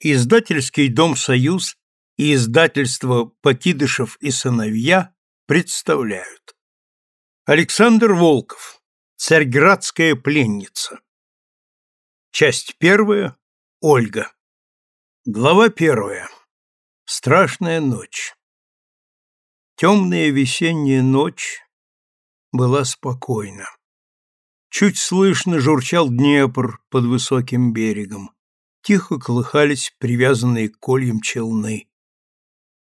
Издательский дом «Союз» и издательство «Покидышев и сыновья» представляют. Александр Волков. Царьградская пленница. Часть первая. Ольга. Глава первая. Страшная ночь. Темная весенняя ночь была спокойна. Чуть слышно журчал Днепр под высоким берегом тихо колыхались привязанные к кольям челны.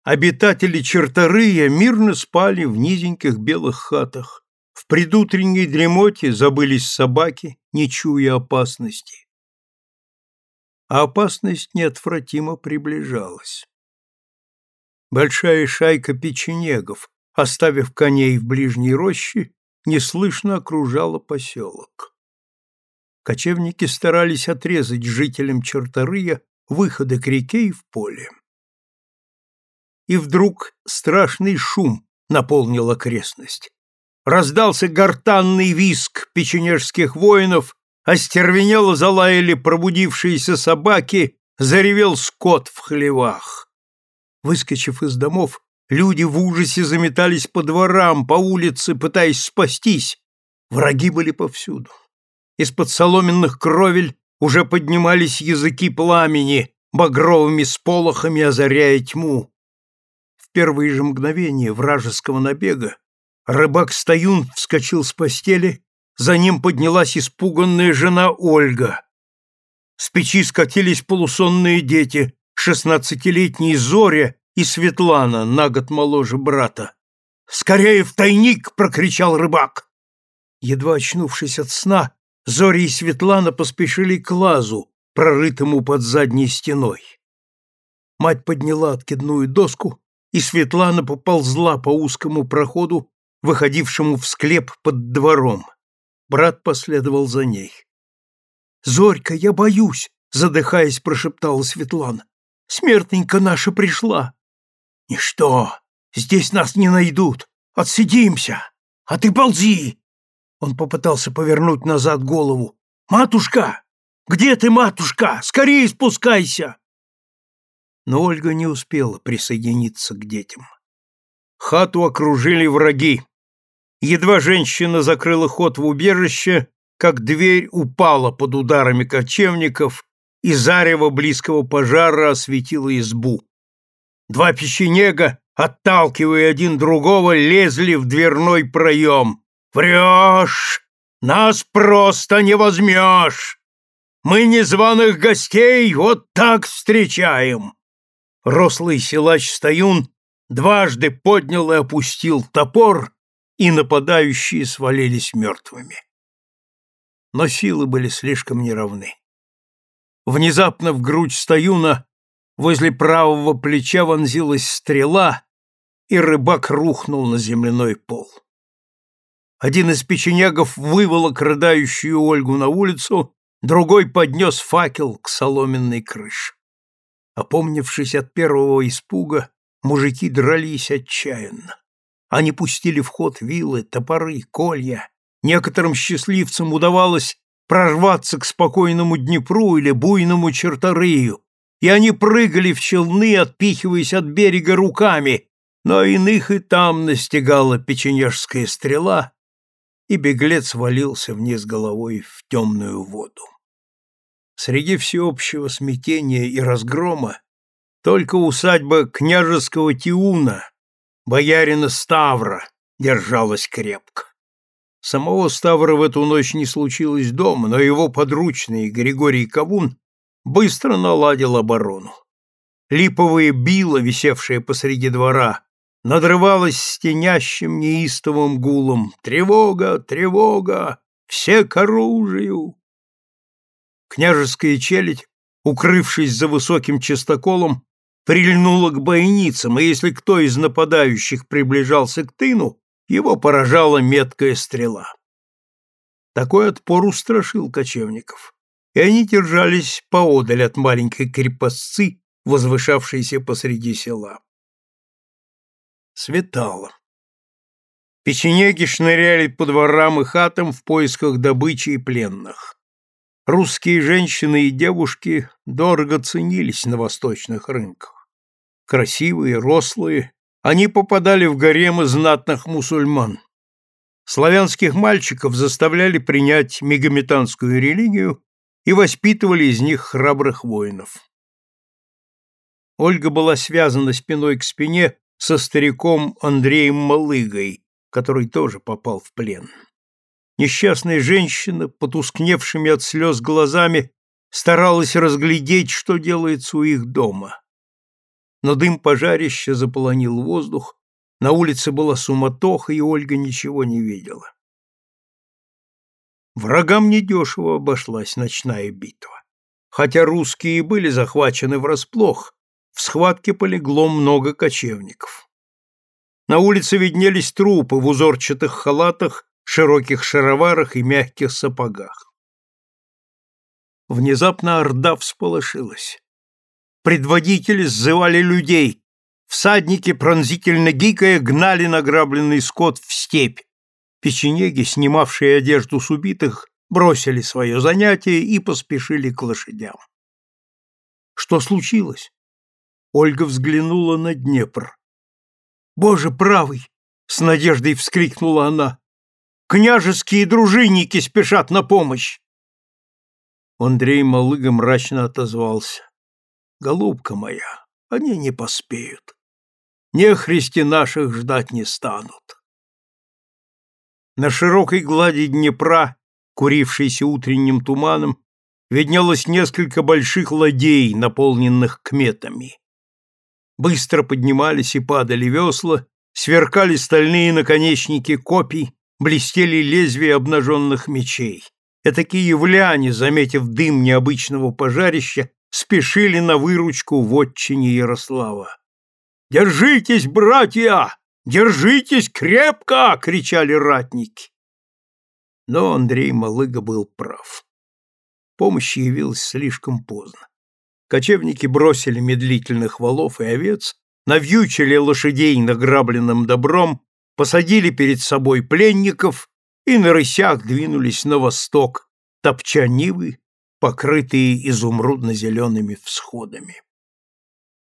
Обитатели Черторыя мирно спали в низеньких белых хатах. В предутренней дремоте забылись собаки, не чуя опасности. А опасность неотвратимо приближалась. Большая шайка печенегов, оставив коней в ближней роще, неслышно окружала поселок кочевники старались отрезать жителям Черторыя выходы к реке и в поле. И вдруг страшный шум наполнил окрестность. Раздался гортанный виск печенежских воинов, остервенело залаяли пробудившиеся собаки, заревел скот в хлевах. Выскочив из домов, люди в ужасе заметались по дворам, по улице, пытаясь спастись. Враги были повсюду. Из-под соломенных кровель уже поднимались языки пламени, багровыми сполохами озаряя тьму. В первые же мгновения вражеского набега рыбак Стоюн вскочил с постели, за ним поднялась испуганная жена Ольга. С печи скатились полусонные дети, шестнадцатилетний Зоря и Светлана, на год моложе брата. «Скорее в тайник!» — прокричал рыбак. Едва очнувшись от сна, Зори и Светлана поспешили к лазу, прорытому под задней стеной. Мать подняла откидную доску, и Светлана поползла по узкому проходу, выходившему в склеп под двором. Брат последовал за ней. «Зорька, я боюсь!» — задыхаясь, прошептала Светлана. «Смертненька наша пришла!» «Ничто, здесь нас не найдут! Отсидимся! А ты ползи! Он попытался повернуть назад голову. «Матушка! Где ты, матушка? Скорее спускайся!» Но Ольга не успела присоединиться к детям. Хату окружили враги. Едва женщина закрыла ход в убежище, как дверь упала под ударами кочевников, и зарево близкого пожара осветило избу. Два печенега, отталкивая один другого, лезли в дверной проем. Врешь! Нас просто не возьмешь! Мы незваных гостей вот так встречаем!» Рослый силач Стоюн дважды поднял и опустил топор, и нападающие свалились мертвыми. Но силы были слишком неравны. Внезапно в грудь Стоюна возле правого плеча вонзилась стрела, и рыбак рухнул на земляной пол. Один из печенегов выволок рыдающую Ольгу на улицу, другой поднес факел к соломенной крыше. Опомнившись от первого испуга, мужики дрались отчаянно. Они пустили в ход вилы, топоры, колья. Некоторым счастливцам удавалось прорваться к спокойному Днепру или буйному Черторыю, и они прыгали в челны, отпихиваясь от берега руками, но иных и там настигала печенежская стрела, и беглец валился вниз головой в темную воду. Среди всеобщего смятения и разгрома только усадьба княжеского Тиуна, боярина Ставра, держалась крепко. Самого Ставра в эту ночь не случилось дома, но его подручный Григорий Кавун быстро наладил оборону. Липовые била, висевшие посреди двора, надрывалась стенящим неистовым гулом «Тревога! Тревога! Все к оружию!» Княжеская челядь, укрывшись за высоким частоколом, прильнула к бойницам, и если кто из нападающих приближался к тыну, его поражала меткая стрела. Такой отпор устрашил кочевников, и они держались поодаль от маленькой крепостцы, возвышавшейся посреди села. Светало. Печенеги шныряли по дворам и хатам в поисках добычи и пленных. Русские женщины и девушки дорого ценились на восточных рынках. Красивые, рослые, они попадали в гаремы знатных мусульман. Славянских мальчиков заставляли принять мегометанскую религию и воспитывали из них храбрых воинов. Ольга была связана спиной к спине со стариком Андреем Малыгой, который тоже попал в плен. Несчастная женщина, потускневшими от слез глазами, старалась разглядеть, что делается у их дома. Но дым пожарища заполонил воздух, на улице была суматоха, и Ольга ничего не видела. Врагам недешево обошлась ночная битва. Хотя русские и были захвачены врасплох, в схватке полегло много кочевников. На улице виднелись трупы в узорчатых халатах широких шароварах и мягких сапогах. Внезапно орда всполошилась. Предводители сзывали людей. Всадники, пронзительно гикая, гнали награбленный скот в степь. Печенеги, снимавшие одежду с убитых, бросили свое занятие и поспешили к лошадям. Что случилось? Ольга взглянула на Днепр. «Боже правый!» — с надеждой вскрикнула она. Княжеские дружинники спешат на помощь. Андрей Малыга мрачно отозвался. Голубка моя, они не поспеют. Нехристи наших ждать не станут. На широкой глади Днепра, курившейся утренним туманом, виднелось несколько больших ладей, наполненных кметами. Быстро поднимались и падали весла, сверкали стальные наконечники копий, блестели лезвия обнаженных мечей. Этакие являне, заметив дым необычного пожарища, спешили на выручку в отчине Ярослава. «Держитесь, братья! Держитесь крепко!» — кричали ратники. Но Андрей Малыга был прав. Помощь явилась слишком поздно. Кочевники бросили медлительных волов и овец, навьючили лошадей награбленным добром посадили перед собой пленников и на рысях двинулись на восток, топча нивы, покрытые изумрудно-зелеными всходами.